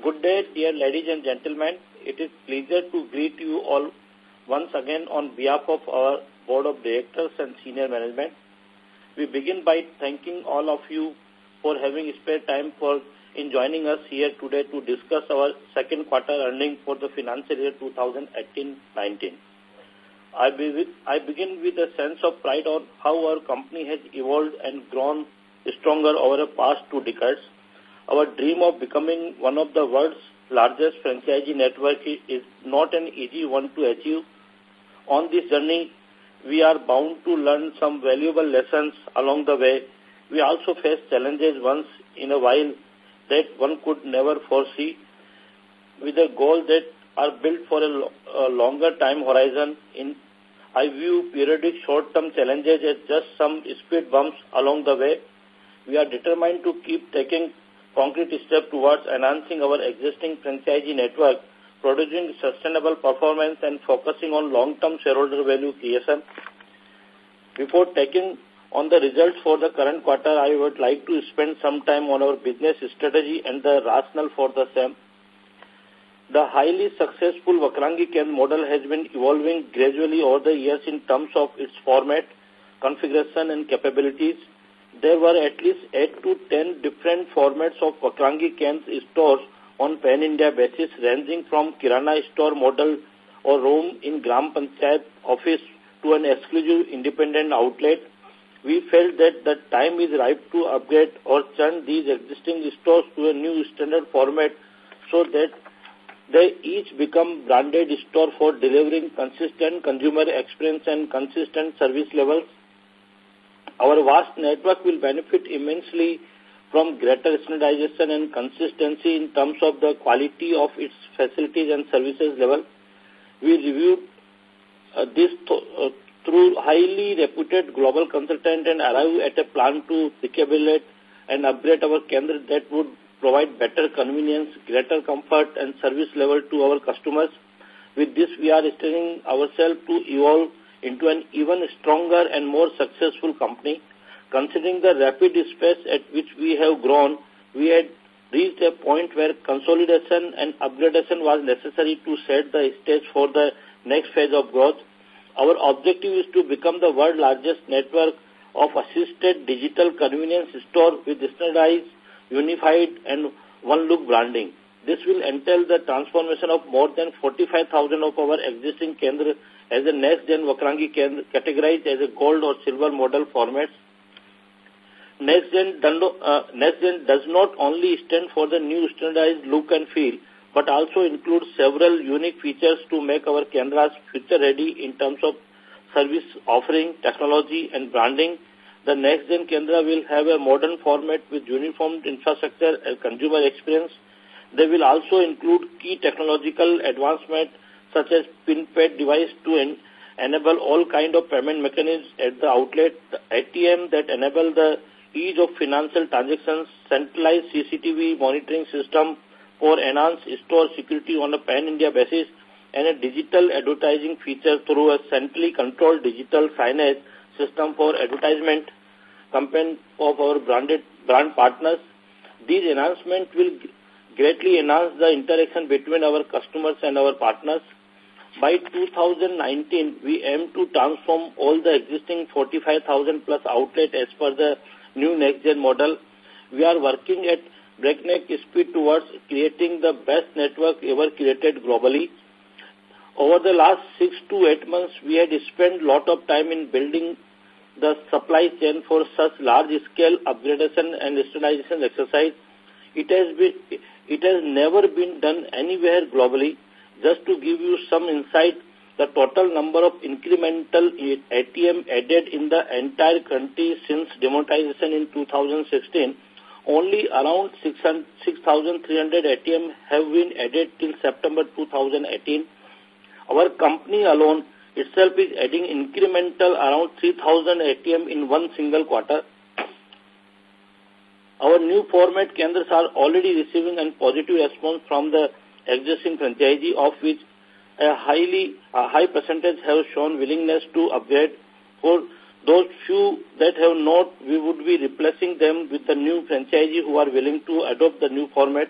Good day, dear ladies and gentlemen. It is pleasure to greet you all once again on behalf of our Board of Directors and Senior Management. We begin by thanking all of you for having spare time for in joining us here today to discuss our second quarter earnings for the financial year 2018-19. I, be, I begin with a sense of pride on how our company has evolved and grown stronger over the past two decades. Our dream of becoming one of the world's largest franchisee network is not an easy one to achieve. On this journey, we are bound to learn some valuable lessons along the way. We also face challenges once in a while that one could never foresee with a goal that are built for a, a longer time horizon. In I view periodic short-term challenges as just some speed bumps along the way. We are determined to keep taking concrete step towards enhancing our existing franchisee network, producing sustainable performance and focusing on long-term shareholder value creation. Before taking on the results for the current quarter, I would like to spend some time on our business strategy and the rationale for the same. The highly successful Vakrangee Kendra model has been evolving gradually over the years in terms of its format, configuration and capabilities. There were at least 8 to 10 different formats of Vakrangee Kendra stores on pan-India basis ranging from Kirana store model or room in Gram Panchayat office to an exclusive independent outlet. We felt that the time is ripe to upgrade or turn these existing stores to a new standard format so that they each become branded store for delivering consistent consumer experience and consistent service levels. Our vast network will benefit immensely from greater standardization and consistency in terms of the quality of its facilities and services level. We reviewed uh, this th uh, through highly reputed global consultant and arrived at a plan to recalibrate and upgrade our Kendra that would provide better convenience, greater comfort and service level to our customers. With this, we are straining ourselves to evolve into an even stronger and more successful company. Considering the rapid pace at which we have grown, we had reached a point where consolidation and upgradation was necessary to set the stage for the next phase of growth. Our objective is to become the world's largest network of assisted digital convenience store with standardized unified and one-look branding. This will entail the transformation of more than 45,000 of our existing Kendra as a next-gen Vakrangee Kendra categorized as a gold or silver model formats. Next-gen uh, next does not only stand for the new standardized look and feel, but also includes several unique features to make our cameras future-ready in terms of service offering, technology, and branding the next-gen Kendra will have a modern format with uniform infrastructure and consumer experience. They will also include key technological advancements such as PIN-pad device to en enable all kind of payment mechanisms at the outlet, ATM that enable the ease of financial transactions, centralized CCTV monitoring system for enhanced store security on a pan-India basis, and a digital advertising feature through a centrally controlled digital signage system for advertisement campaign of our branded brand partners. These enhancements will greatly enhance the interaction between our customers and our partners. By 2019, we aim to transform all the existing 45,000 plus outlets as per the new next-gen model. We are working at breakneck speed towards creating the best network ever created globally. Over the last six to eight months, we had spent a lot of time in building the supply chain for such large-scale upgradation and standardization exercise. It has, been, it has never been done anywhere globally. Just to give you some insight, the total number of incremental ATM added in the entire country since demonetization in 2016, only around 6,300 ATM have been added till September 2018. Our company alone itself is adding incremental around 3,000 ATM in one single quarter. Our new format Kendras are already receiving a positive response from the existing franchisee of which a highly a high percentage have shown willingness to upgrade. For those few that have not, we would be replacing them with a new franchisee who are willing to adopt the new format.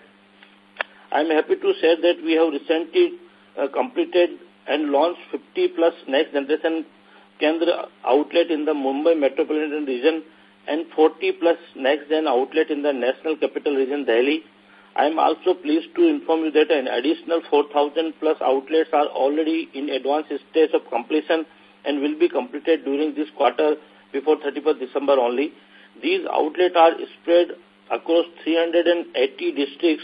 I'm happy to say that we have recently uh, completed and launched 50 plus next generation Kendra outlet in the Mumbai metropolitan region and 40 plus next gen outlet in the national capital region Delhi. I am also pleased to inform you that an additional 4,000 plus outlets are already in advanced stage of completion and will be completed during this quarter before 31st December only. These outlets are spread across 380 districts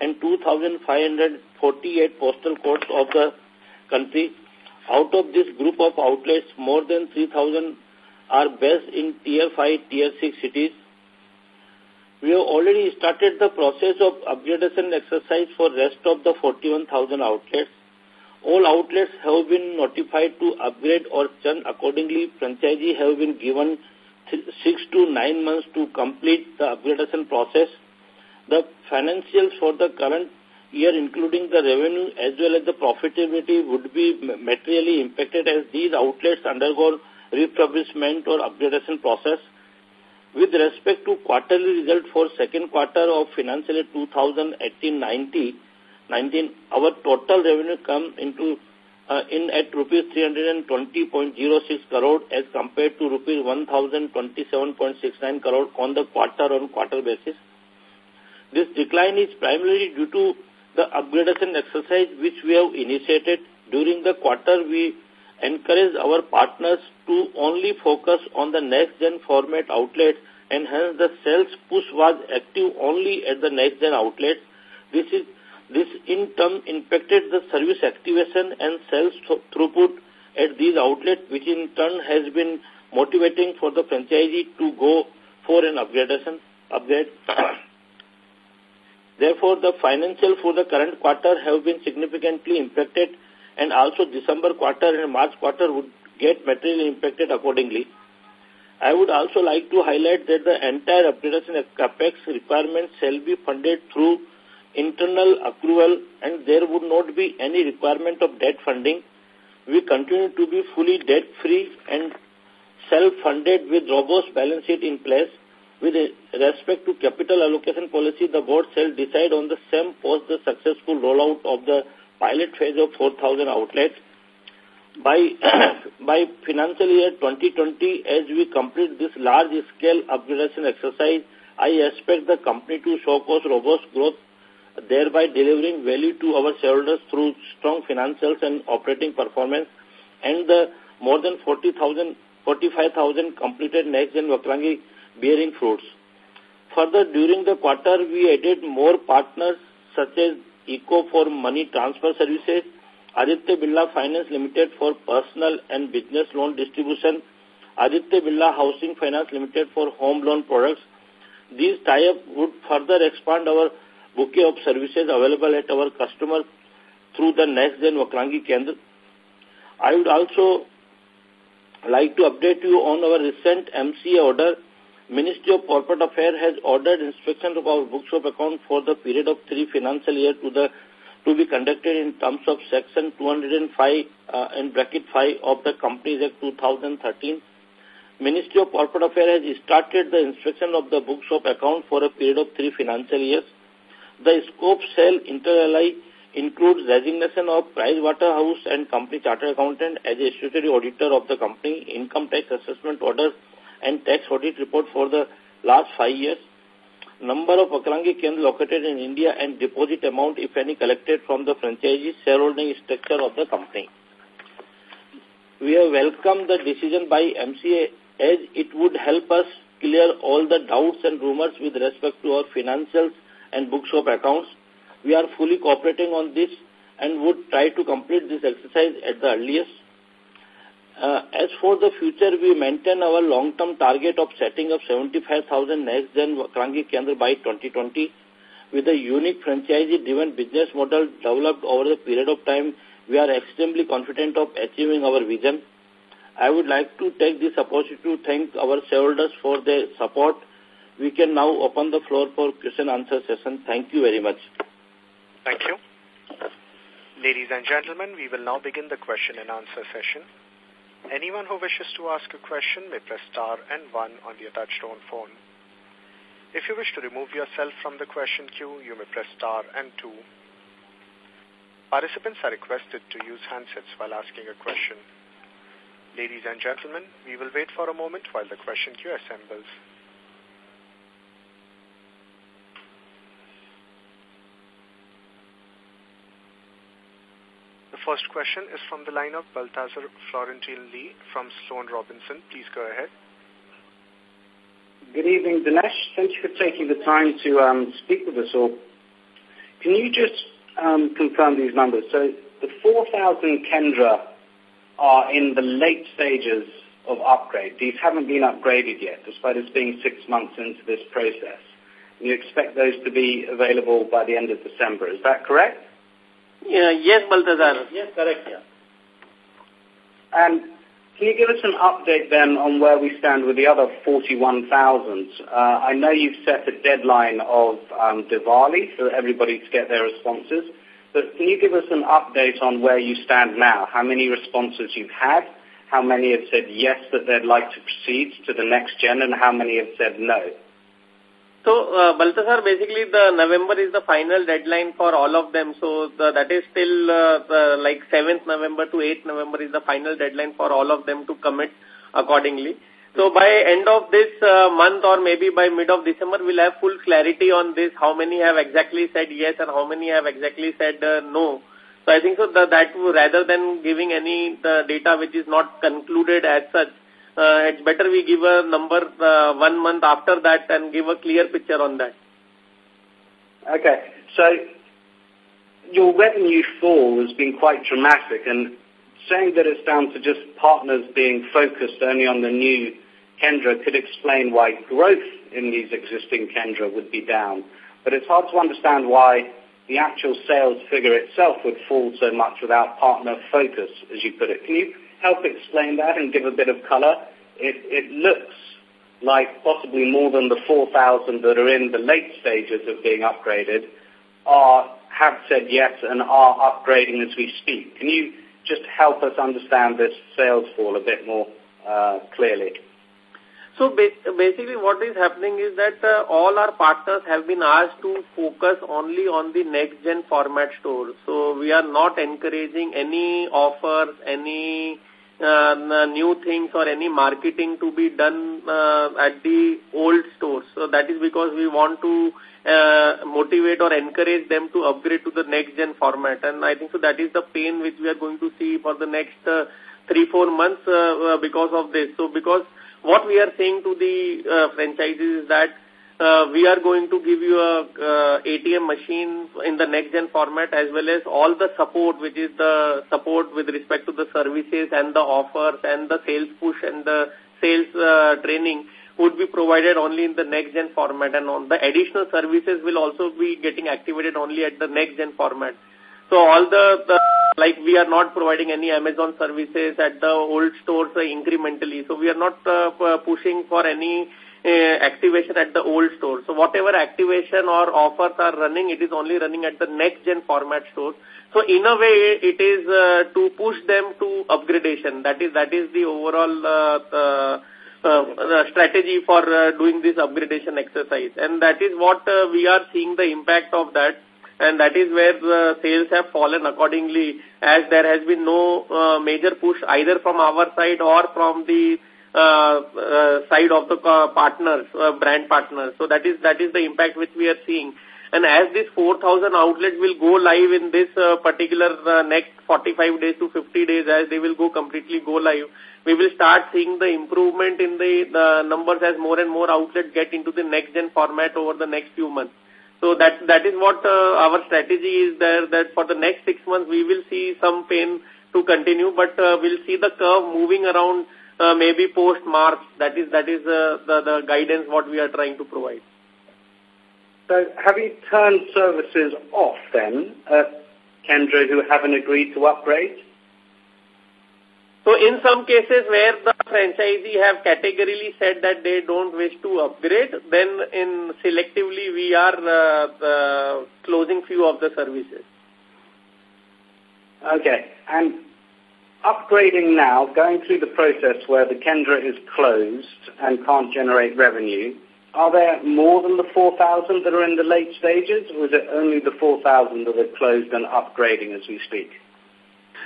and 2,548 postal codes of the country. Out of this group of outlets, more than 3,000 are based in Tier 5, Tier 6 cities. We have already started the process of upgradation exercise for rest of the 41,000 outlets. All outlets have been notified to upgrade or churn accordingly. Franchisee have been given six to nine months to complete the upgradation process. The financials for the current year, including the revenue as well as the profitability, would be materially impacted as these outlets undergo refurbishment or upgradation process. With respect to quarterly result for second quarter of financial year 2018-19, our total revenue come into uh, in at rupees 320.06 crore as compared to rupees 1027.69 crore on the quarter on quarter basis. This decline is primarily due to the upgradation exercise which we have initiated. During the quarter, we encourage our partners to only focus on the next-gen format outlets and hence the sales push was active only at the next-gen outlets. This is this in turn impacted the service activation and sales throughput at these outlets, which in turn has been motivating for the franchisee to go for an upgradation upgrade. Therefore, the financial for the current quarter have been significantly impacted and also December quarter and March quarter would get materially impacted accordingly. I would also like to highlight that the entire upgradation capex requirements shall be funded through internal accrual and there would not be any requirement of debt funding. We continue to be fully debt-free and self-funded with robust balance sheet in place. With respect to capital allocation policy, the board shall decide on the same post the successful rollout of the pilot phase of 4,000 outlets. By, by financial year 2020, as we complete this large-scale upgradation exercise, I expect the company to showcase robust growth thereby delivering value to our shareholders through strong financials and operating performance and the more than 40,000, 45,000 completed next-gen Vakrangee bearing fruits. Further, during the quarter, we added more partners such as Eko for money transfer services, Aditya Birla Finance Limited for personal and business loan distribution, Aditya Birla Housing Finance Limited for home loan products. These tie-up would further expand our bouquet of services available at our customers through the next gen Vakrangee Kendra. I would also like to update you on our recent MCA order. Ministry of Corporate Affairs has ordered inspection of our books of account for the period of three financial year to the to be conducted in terms of section 205 uh, in bracket 5 of the Companies Act 2013. Ministry of Corporate Affairs has started the inspection of the books of account for a period of three financial years. The scope shall inter alia includes resignation of Pricewaterhouse and Company Chartered Accountant as a statutory auditor of the company, income tax assessment orders and tax audit report for the last five years, number of Vakrangee Kendra located in India and deposit amount, if any, collected from the franchisee shareholding structure of the company. We have welcomed the decision by MCA as it would help us clear all the doubts and rumors with respect to our financials and books of accounts. We are fully cooperating on this and would try to complete this exercise at the earliest. Uh, as for the future, we maintain our long-term target of setting up 75,000 next-gen Vakrangee Kendra by 2020. With a unique franchisee-driven business model developed over the period of time, we are extremely confident of achieving our vision. I would like to take this opportunity to thank our shareholders for their support we can now open the floor for question answer session. Thank you very much. Thank you. Ladies and gentlemen, we will now begin the question and answer session. Anyone who wishes to ask a question may press star and one on your touchtone phone. If you wish to remove yourself from the question queue, you may press star and two. Participants are requested to use handsets while asking a question. Ladies and gentlemen, we will wait for a moment while the question queue assembles. First question is from the line of Balthazar Florentine Lee from Sloane Robinson. Please go ahead. Good evening, Dinesh. Thank you for taking the time to um, speak with us all. Can you just um, confirm these numbers? So the 4,000 Kendra are in the late stages of upgrade. These haven't been upgraded yet, despite us being six months into this process. You expect those to be available by the end of December. Is that correct? Yeah, yes, Balthazar. Yes, correct, yeah. And can you give us an update then on where we stand with the other 41,000? Uh, I know you've set a deadline of um, Diwali for everybody to get their responses, but can you give us an update on where you stand now? How many responses you've had? How many have said yes that they'd like to proceed to the next gen, and how many have said no? So, uh, Balthazar, basically the November is the final deadline for all of them. So, the, that is still uh, the, like 7th November to 8th November is the final deadline for all of them to commit accordingly. So, by end of this uh, month or maybe by mid of December, we'll have full clarity on this, how many have exactly said yes and how many have exactly said uh, no. So, I think so that, that rather than giving any the data which is not concluded as such, uh, it's better we give a number uh, one month after that and give a clear picture on that. Okay. So your revenue fall has been quite dramatic and saying that it's down to just partners being focused only on the new Kendra could explain why growth in these existing Kendra would be down. But it's hard to understand why the actual sales figure itself would fall so much without partner focus, as you put it. Can you help explain that and give a bit of color? It, it looks like possibly more than the 4,000 that are in the late stages of being upgraded are have said yes and are upgrading as we speak. Can you just help us understand this sales fall a bit more uh, clearly? So basically what is happening is that uh, all our partners have been asked to focus only on the next gen format store. So we are not encouraging any offers, any uh, new things or any marketing to be done uh, at the old stores. So that is because we want to uh, motivate or encourage them to upgrade to the next gen format. And I think so that is the pain which we are going to see for the next uh, three, four months uh, uh, because of this. So because what we are saying to the uh, franchises is that uh, we are going to give you a uh, ATM machine in the next gen format as well as all the support which is the support with respect to the services and the offers and the sales push and the sales uh, training would be provided only in the next gen format and on the additional services will also be getting activated only at the next gen format. So all the, the like we are not providing any Amazon services at the old stores uh, incrementally. So we are not uh, pushing for any uh, activation at the old store. So whatever activation or offers are running, it is only running at the next gen format stores. So in a way, it is uh, to push them to upgradation. That is that is the overall uh, uh, strategy for uh, doing this upgradation exercise, and that is what uh, we are seeing the impact of that. And that is where the sales have fallen accordingly as there has been no uh, major push either from our side or from the uh, uh, side of the partners, uh, brand partners. So that is that is the impact which we are seeing. And as this 4,000 outlets will go live in this uh, particular uh, next 45 days to 50 days, as they will go completely go live, we will start seeing the improvement in the, the numbers as more and more outlets get into the next gen format over the next few months. So that that is what uh, our strategy is there. That for the next six months we will see some pain to continue, but uh, we'll see the curve moving around uh, maybe post-March. That is, that is uh, the, the guidance what we are trying to provide. So have you turned services off then Kendra who haven't agreed to upgrade? So in some cases where the franchisee have categorically said that they don't wish to upgrade, then in selectively we are uh, uh, closing few of the services. Okay. And upgrading now, going through the process where the Kendra is closed and can't generate revenue, are there more than the 4,000 that are in the late stages, or is it only the 4,000 that are closed and upgrading as we speak?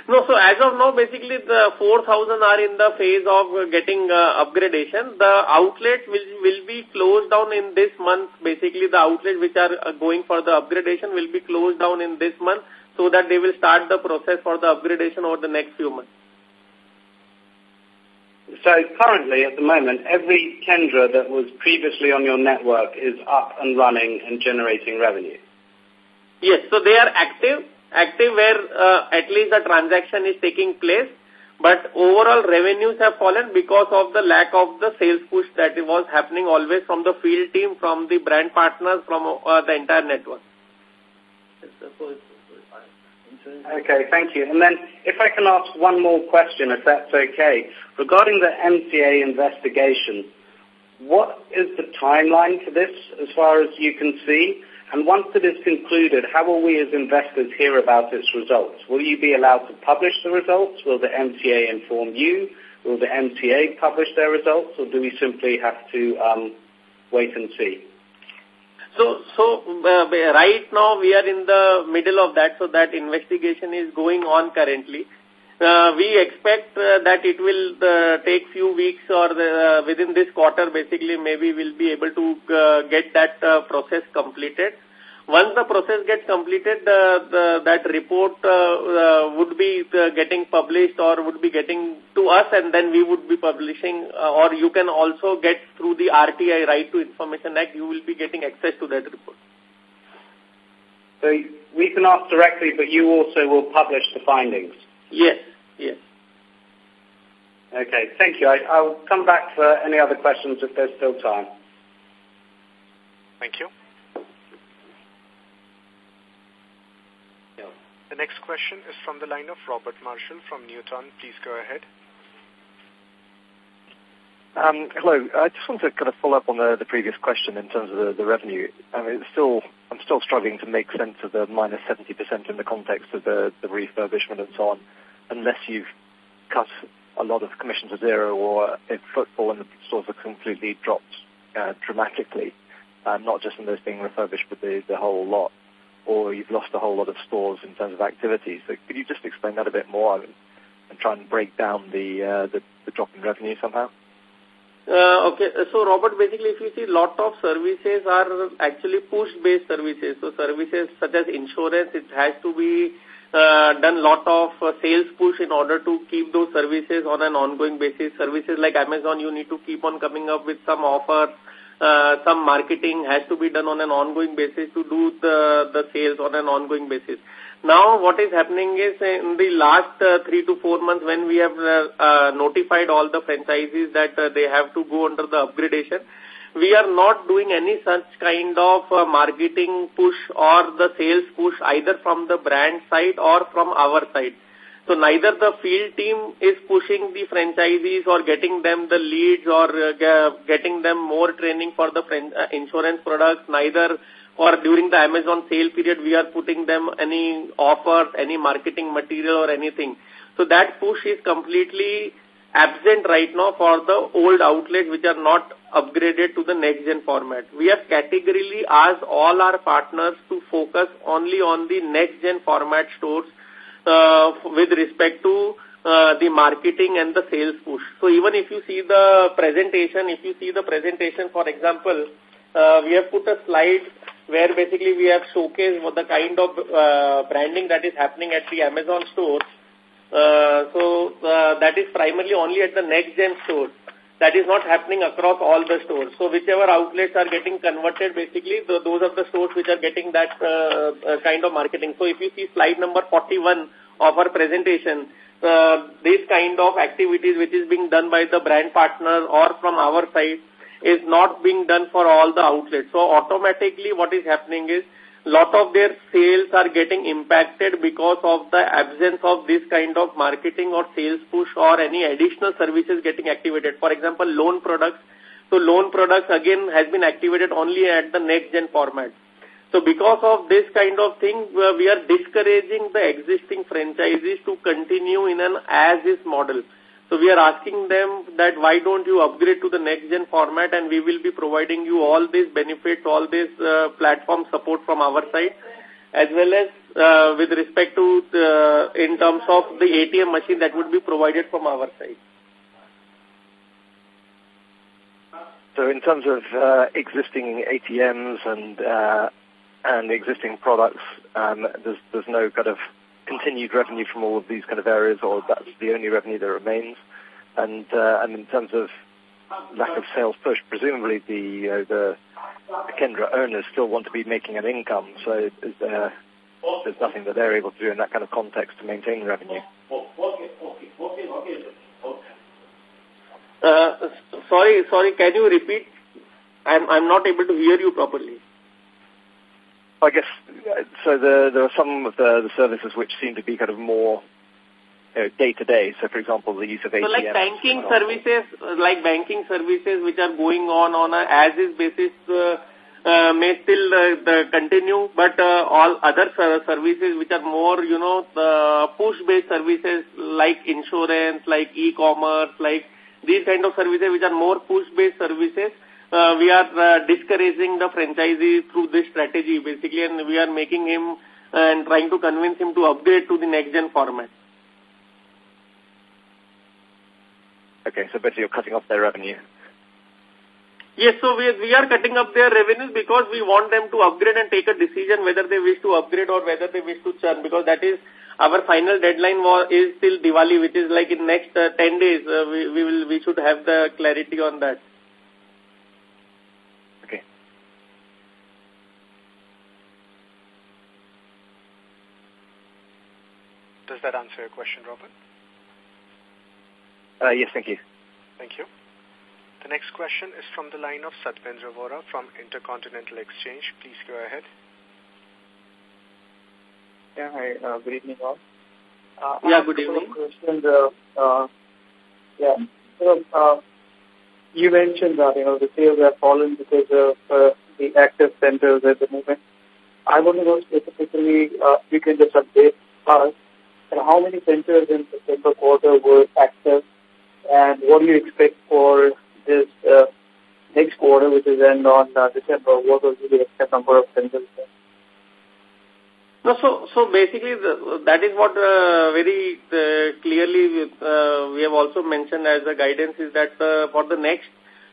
No, so as of now, basically the 4,000 are in the phase of getting uh, upgradation. The outlet will, will be closed down in this month. Basically, the outlets which are uh, going for the upgradation will be closed down in this month so that they will start the process for the upgradation over the next few months. So currently, at the moment, every Kendra that was previously on your network is up and running and generating revenue? Yes, so they are active active where uh, at least the transaction is taking place, but overall revenues have fallen because of the lack of the sales push that was happening always from the field team, from the brand partners, from uh, the entire network. Okay, thank you. And then if I can ask one more question, if that's okay. Regarding the MCA investigation, what is the timeline for this as far as you can see? And once it is concluded, how will we as investors hear about its results? Will you be allowed to publish the results? Will the MCA inform you? Will the MCA publish their results? Or do we simply have to um, wait and see? So, so uh, right now we are in the middle of that, so that investigation is going on currently. Uh, we expect uh, that it will uh, take few weeks or the, uh, within this quarter basically maybe we'll be able to uh, get that uh, process completed. Once the process gets completed, uh, the, that report uh, uh, would be uh, getting published or would be getting to us and then we would be publishing uh, or you can also get through the RTI, Right to Information Act, you will be getting access to that report. So we can ask directly, but you also will publish the findings? Yes, yes. Okay, thank you. I, I'll come back for any other questions if there's still time. Thank you. The next question is from the line of Robert Marshall from Newton. Please go ahead. Um, hello. I just want to kind of follow up on the, the previous question in terms of the, the revenue. I mean, it's still, I'm still struggling to make sense of the minus 70% in the context of the, the refurbishment and so on, unless you've cut a lot of commission to zero or if footfall in the stores have completely dropped uh, dramatically, uh, not just in those being refurbished, but the, the whole lot or you've lost a whole lot of stores in terms of activity. So could you just explain that a bit more and, and try and break down the, uh, the, the drop in revenue somehow? Uh, okay, so Robert, basically if you see lot of services are actually push-based services. So services such as insurance, it has to be uh, done lot of uh, sales push in order to keep those services on an ongoing basis. Services like Amazon, you need to keep on coming up with some offers uh, some marketing has to be done on an ongoing basis to do the, the sales on an ongoing basis. Now what is happening is in the last uh, three to four months when we have uh, uh, notified all the franchisees that uh, they have to go under the upgradation, we are not doing any such kind of uh, marketing push or the sales push either from the brand side or from our side. So neither the field team is pushing the franchisees or getting them the leads or uh, getting them more training for the uh, insurance products, neither or during the Amazon sale period we are putting them any offers, any marketing material or anything. So that push is completely absent right now for the old outlets which are not upgraded to the next gen format. We have categorically asked all our partners to focus only on the next gen format stores uh, with respect to uh, the marketing and the sales push. So even if you see the presentation, if you see the presentation, for example, uh, we have put a slide where basically we have showcased what the kind of uh, branding that is happening at the Amazon store. Uh, so uh, that is primarily only at the next gen stores. That is not happening across all the stores. So whichever outlets are getting converted, basically, the, those are the stores which are getting that uh, uh, kind of marketing. So if you see slide number 41 of our presentation, uh, this kind of activities which is being done by the brand partner or from our side is not being done for all the outlets. So automatically what is happening is lot of their sales are getting impacted because of the absence of this kind of marketing or sales push or any additional services getting activated. For example, loan products. So loan products again has been activated only at the next gen format. So because of this kind of thing, uh, we are discouraging the existing franchises to continue in an as-is model. So we are asking them that why don't you upgrade to the next gen format and we will be providing you all these benefits, all this uh, platform support from our side as well as uh, with respect to the, in terms of the ATM machine that would be provided from our side. So in terms of uh, existing ATMs and uh, and existing products, um, there's there's no kind of continued revenue from all of these kind of areas, or that's the only revenue that remains. And uh, and in terms of lack of sales push, presumably the the, Kendra owners still want to be making an income. So there's nothing that they're able to do in that kind of context to maintain revenue. Uh, sorry, sorry, can you repeat? I'm, I'm not able to hear you properly. I guess, so the, there are some of the, the services which seem to be kind of more day to day. So, for example, the use of ATM. So, like banking services, like banking services which are going on on a as is basis uh, uh, may still uh, the continue, but uh, all other services which are more, you know, the push-based services like insurance, like e-commerce, like these kind of services which are more push-based services, uh, we are uh, discouraging the franchisee through this strategy basically and we are making him uh, and trying to convince him to upgrade to the next gen format. Okay, so basically you're cutting off their revenue. Yes, so we, we are cutting up their revenues because we want them to upgrade and take a decision whether they wish to upgrade or whether they wish to churn because that is our final deadline was, is till Diwali, which is like in next uh, 10 days. Uh, we, we, will, we should have the clarity on that. Okay. Does that answer your question, Robert? Uh, yes, thank you. Thank you. The next question is from the line of Satpendra Vora from Intercontinental Exchange. Please go ahead. Yeah, hi. Uh, good evening, all. Uh, yeah, good evening. Questions, uh, uh, yeah. So, uh, you mentioned that, you know, the sales have fallen because of uh, the active centers at the moment. I want to know specifically, uh, you can just update us, and how many centers in September quarter were active, and what do you expect for this uh, next quarter, which is end on uh, December? What will be the expected number of centers there? No, so so basically the, that is what uh, very uh, clearly uh, we have also mentioned as a guidance is that uh, for the next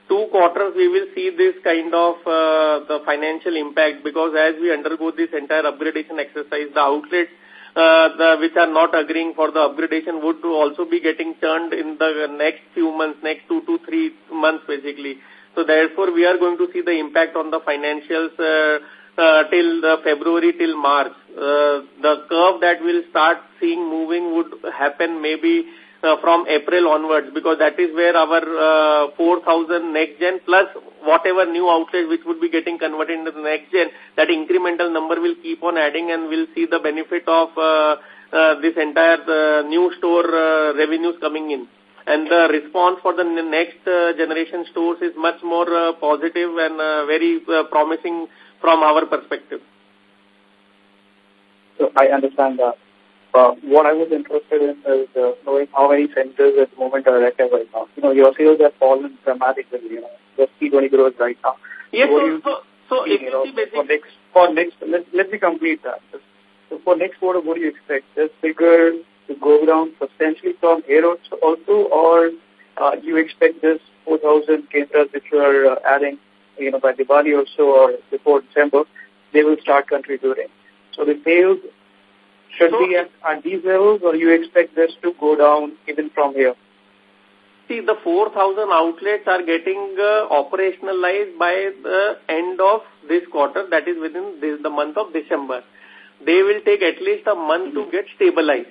two quarters we will see this kind of uh, the financial impact because as we undergo this entire upgradation exercise, the outlets uh, which are not agreeing for the upgradation would also be getting turned in the next few months, next two to three months basically. So therefore we are going to see the impact on the financials uh, uh, till the February till March. Uh, the curve that will start seeing moving would happen maybe uh, from April onwards because that is where our uh, 4,000 next gen plus whatever new outlets which would be getting converted into the next gen, that incremental number will keep on adding and we'll see the benefit of uh, uh, this entire uh, new store uh, revenues coming in. And the response for the next uh, generation stores is much more uh, positive and uh, very uh, promising from our perspective. So I understand that. Uh, what I was interested in is uh, knowing how many centers at the moment are active right now. You know, your sales have fallen dramatically, you know, just 320 crores right now. Yes, so, so, so if you, know, see basically... For next, for next let, let me complete that. So for next quarter, what do you expect? This figure to go down substantially from here also, or uh, you expect this 4,000 Kendras which you are uh, adding, you know, by Diwali or so or before December, they will start contributing. So the sales should So- be at, at these levels, or you expect this to go down even from here? See, the 4,000 outlets are getting uh, operationalized by the end of this quarter, that is within this, the month of December. They will take at least a month to get stabilized.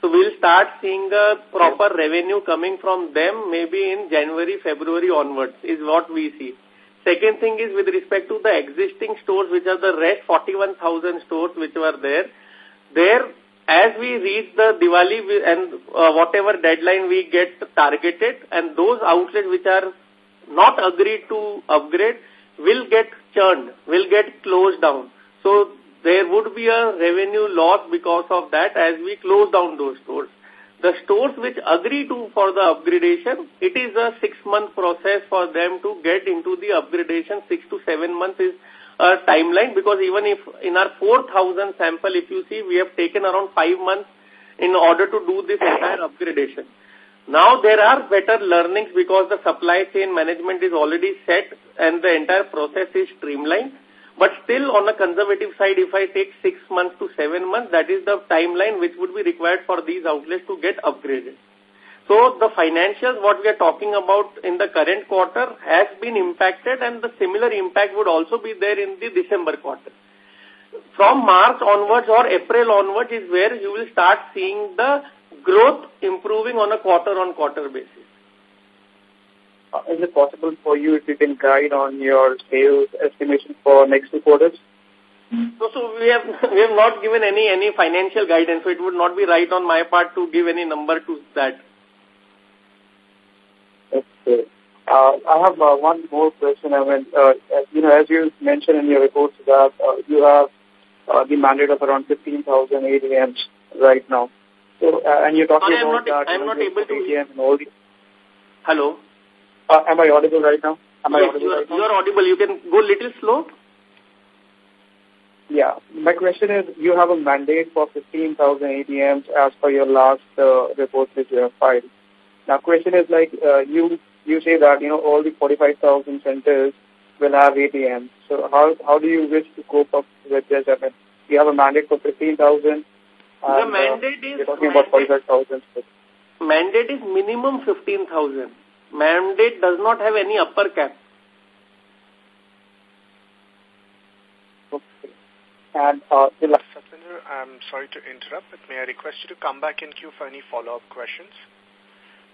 So we'll start seeing a proper revenue coming from them maybe in January, February onwards is what we see. Second thing is with respect to the existing stores, which are the rest 41,000 stores which were there, there as we reach the Diwali and uh, whatever deadline we get targeted and those outlets which are not agreed to upgrade will get churned, will get closed down. So there would be a revenue loss because of that as we close down those stores. The stores which agree to for the upgradation, it is a six-month process for them to get into the upgradation. Six to seven months is a timeline because even if in our 4,000 sample, if you see, we have taken around five months in order to do this entire upgradation. Now there are better learnings because the supply chain management is already set and the entire process is streamlined. But still on the conservative side, if I take six months to seven months, that is the timeline which would be required for these outlets to get upgraded. So the financials, what we are talking about in the current quarter has been impacted and the similar impact would also be there in the December quarter. From March onwards or April onwards is where you will start seeing the growth improving on a quarter-on-quarter -quarter basis. Uh, is it possible for you if you can guide on your sales estimation for next two quarters? So, so we have we have not given any any financial guidance, so it would not be right on my part to give any number to that. Okay. Uh, I have uh, one more question. I mean, uh, you know, as you mentioned in your reports that uh, you have uh, the mandate of around 15,000 ATMs right now. So, uh, and you're talking about not, that. I'm not able to. ATM and all the, Hello. uh, am I audible right now? Am I audible you are, right now? you are audible. You can go little slow. Yeah. My question is, you have a mandate for 15,000 ATMs as per your last uh, report which you have filed. Now, question is like, uh, you you say that, you know, all the 45,000 centers will have ATMs. So how how do you wish to cope up with this? I mean, you have a mandate for 15,000. The mandate uh, is... You're about 45,000. Mandate is minimum 15,000. Mandate does not have any upper cap. Okay. And uh, the last... Satvinder, I'm sorry to interrupt, but may I request you to come back in queue for any follow-up questions?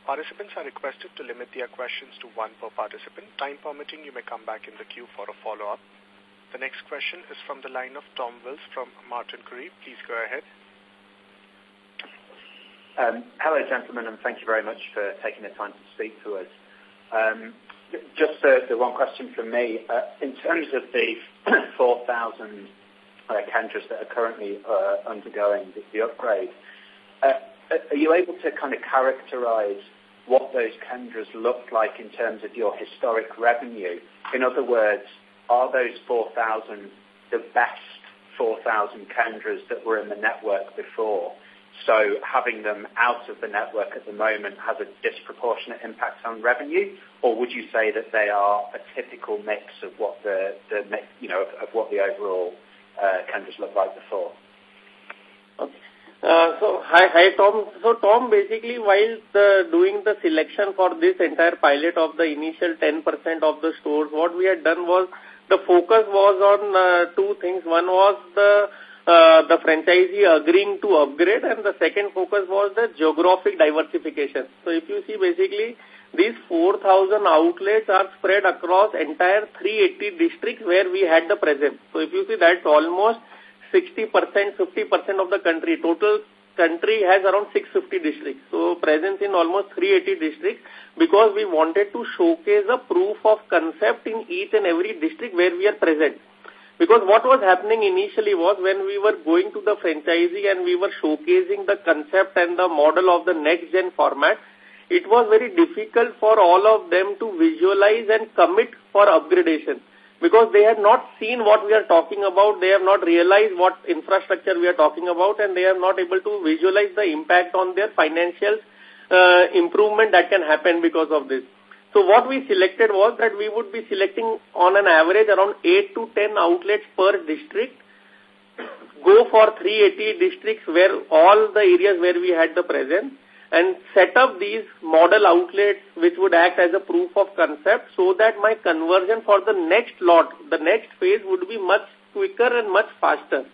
Participants are requested to limit their questions to one per participant. Time permitting, you may come back in the queue for a follow-up. The next question is from the line of Tom Wills from Martin Currie. Please go ahead. Um, hello, gentlemen, and thank you very much for taking the time to speak to us. Um, just the one question from me. Uh, in terms of the 4,000 uh, Kendras that are currently uh, undergoing the, the upgrade, uh, are you able to kind of characterize what those Kendras look like in terms of your historic revenue? In other words, are those 4,000 the best 4,000 Kendras that were in the network before? So having them out of the network at the moment has a disproportionate impact on revenue, or would you say that they are a typical mix of what the, the you know, of, of what the overall uh, Kendras look like before? Uh, so, hi, hi, Tom. So, Tom, basically, while the, doing the selection for this entire pilot of the initial 10% of the stores, what we had done was the focus was on uh, two things. One was the uh, the franchisee agreeing to upgrade, and the second focus was the geographic diversification. So, if you see, basically, these 4,000 outlets are spread across entire 380 districts where we had the presence. So, if you see, that's almost 60%, 50% of the country. Total country has around 650 districts. So presence in almost 380 districts because we wanted to showcase a proof of concept in each and every district where we are present. Because what was happening initially was when we were going to the franchisee and we were showcasing the concept and the model of the next gen format, it was very difficult for all of them to visualize and commit for upgradation because they have not seen what we are talking about, they have not realized what infrastructure we are talking about, and they are not able to visualize the impact on their financial uh, improvement that can happen because of this. So what we selected was that we would be selecting on an average around 8 to 10 outlets per district, go for 380 districts where all the areas where we had the presence, and set up these model outlets which would act as a proof of concept so that my conversion for the next lot, the next phase would be much quicker and much faster.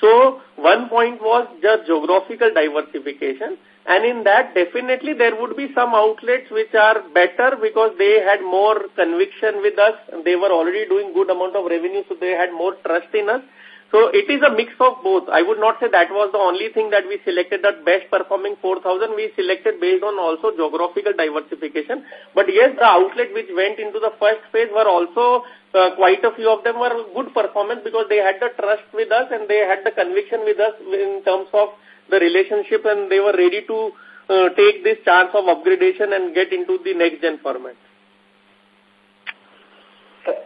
So one point was just geographical diversification and in that definitely there would be some outlets which are better because they had more conviction with us they were already doing good amount of revenue so they had more trust in us. So it is a mix of both. I would not say that was the only thing that we selected that best performing 4,000. We selected based on also geographical diversification. But yes, the outlet which went into the first phase were also uh, quite a few of them were good performance because they had the trust with us and they had the conviction with us in terms of the relationship and they were ready to uh, take this chance of upgradation and get into the next gen format.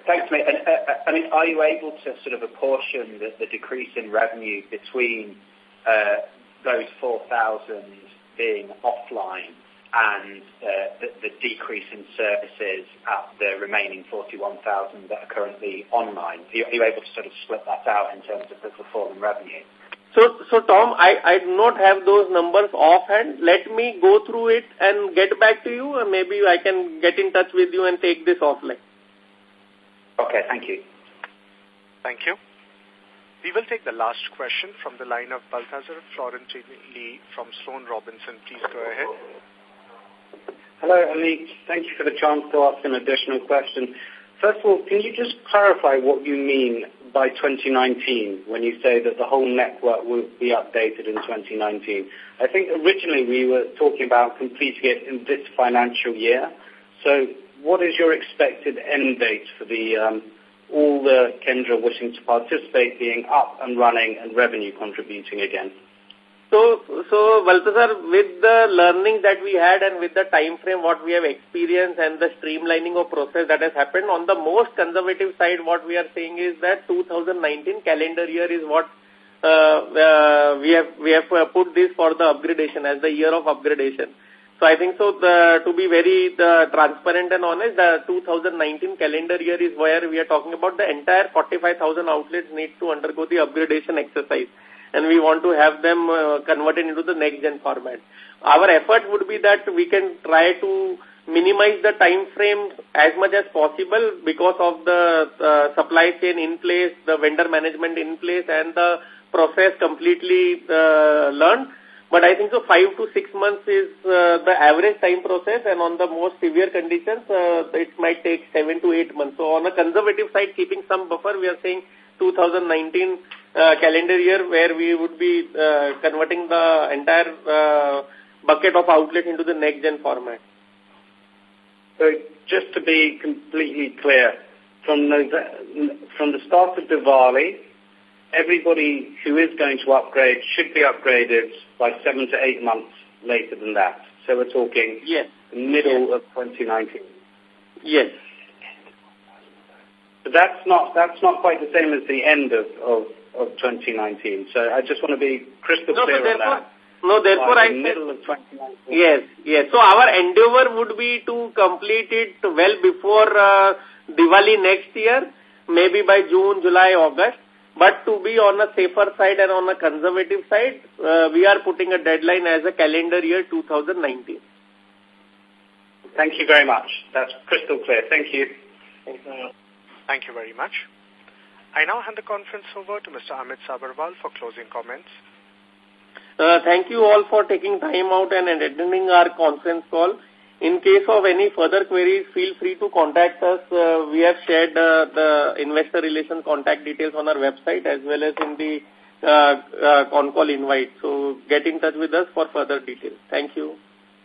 Thanks, mate. And, uh, uh, I mean, are you able to sort of apportion the, decrease in revenue between uh, those 4,000 being offline and uh, the, decrease in services at the remaining 41,000 that are currently online? Are you, able to sort of split that out in terms of the performing revenue? So, so Tom, I, I do not have those numbers offhand. Let me go through it and get back to you, and maybe I can get in touch with you and take this offline. Okay, thank you. Thank you. We will take the last question from the line of Balthazar Lee from Sloane Robinson. Please go ahead. Hello, Ali. Thank you for the chance to ask an additional question. First of all, can you just clarify what you mean by 2019 when you say that the whole network will be updated in 2019? I think originally we were talking about completing it in this financial year. So what is your expected end date for the um, all the Kendra wishing to participate being up and running and revenue contributing again? So, so Balthazar, with the learning that we had and with the time frame what we have experienced and the streamlining of process that has happened, on the most conservative side, what we are saying is that 2019 calendar year is what uh, uh, we have we have put this for the upgradation as the year of upgradation. So I think so the, to be very the, transparent and honest, the 2019 calendar year is where we are talking about the entire 45,000 outlets need to undergo the upgradation exercise. And we want to have them uh, converted into the next gen format. Our effort would be that we can try to minimize the time frame as much as possible because of the uh, supply chain in place, the vendor management in place and the process completely uh, learned but I think so five to six months is uh, the average time process and on the most severe conditions, uh, it might take seven to eight months. So on a conservative side, keeping some buffer, we are saying 2019 uh, calendar year where we would be uh, converting the entire uh, bucket of outlet into the next gen format. So just to be completely clear, from the, from the start of Diwali, everybody who is going to upgrade should be upgraded by seven to eight months later than that. So we're talking yes. middle yes. of 2019. Yes. But that's not that's not quite the same as the end of, of, of 2019. So I just want to be crystal no, clear so on that. No, therefore by I the middle of 2019. Yes, yes. So our endeavor would be to complete it well before uh, Diwali next year, maybe by June, July, August. But to be on a safer side and on a conservative side, uh, we are putting a deadline as a calendar year 2019. Thank you very much. That's crystal clear. Thank you. Thank you very much. I now hand the conference over to Mr. Amit Sabharwal for closing comments. Uh, thank you all for taking time out and attending our conference call. In case of any further queries, feel free to contact us. Uh, we have shared uh, the investor relation contact details on our website as well as in the uh, uh, con call invite. So get in touch with us for further details. Thank you.